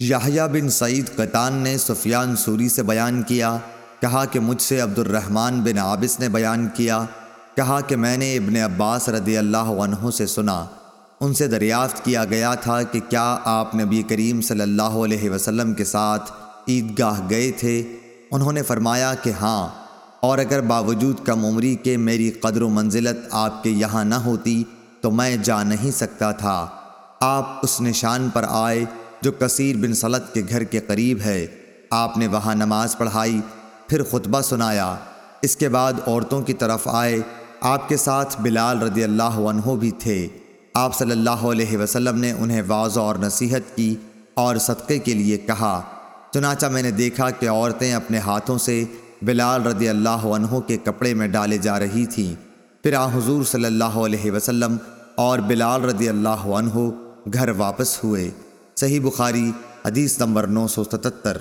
یحییٰ بن سعید قطان نے سفیان سوری سے بیان کیا، کہا کہ مجھ سے عبد الرحمن بن عابس نے بیان کیا، کہا کہ میں نے ابن عباس رضی اللہ عنہ سے سنا۔ ان سے دریافت کیا گیا تھا کہ کیا آپ نبی کریم صلی اللہ علیہ وسلم کے ساتھ عیدگاہ گئے تھے؟ انہوں نے فرمایا کہ ہاں اور اگر باوجود کم عمری کے میری قدر و منزلت آپ کے یہاں نہ ہوتی تو میں جا نہیں سکتا تھا۔ آپ اس نشان پر آئے جو کثیر بن سلط کے گھر کے قریب ہے۔ آپ نے وہاں نماز پڑھائی، پھر خطبہ سنایا۔ اس کے بعد عورتوں کی طرف آئے۔ آپ کے ساتھ بلال رضی اللہ عنہ بھی تھے۔ آپ صلی اللہ علیہ وسلم نے انہیں واضح اور نصیحت کی اور صدقے کے لیے کہا۔ چنانچہ میں نے دیکھا کہ عورتیں اپنے ہاتھوں سے بلال رضی اللہ عنہ کے کپڑے میں ڈالے جا رہی تھیں۔ پھر آ حضور صلی اللہ علیہ وسلم اور بلال رضی اللہ عنہ گھر واپس ہوئے۔ صحیح بخاری حدیث نمبر نو سو ستتر